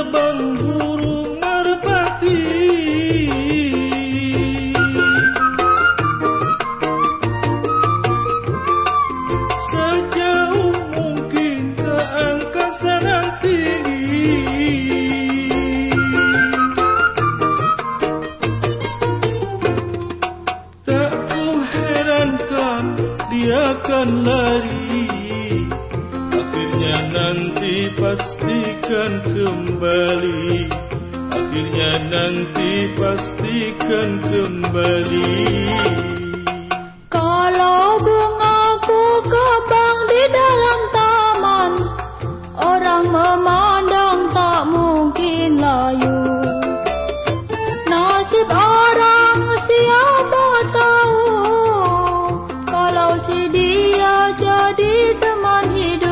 terbang burung merpati. Sejauh mungkin ke angkasa dan tinggi Tak ku herankan dia akan lari. Akhirnya nanti pastikan kembali. Akhirnya nanti pastikan kembali. Kalau bungaku kembang di dalam taman Orang memandang tak mungkin layu. Nasib orang siapa tahu Kalau si dia jadi teman hidup.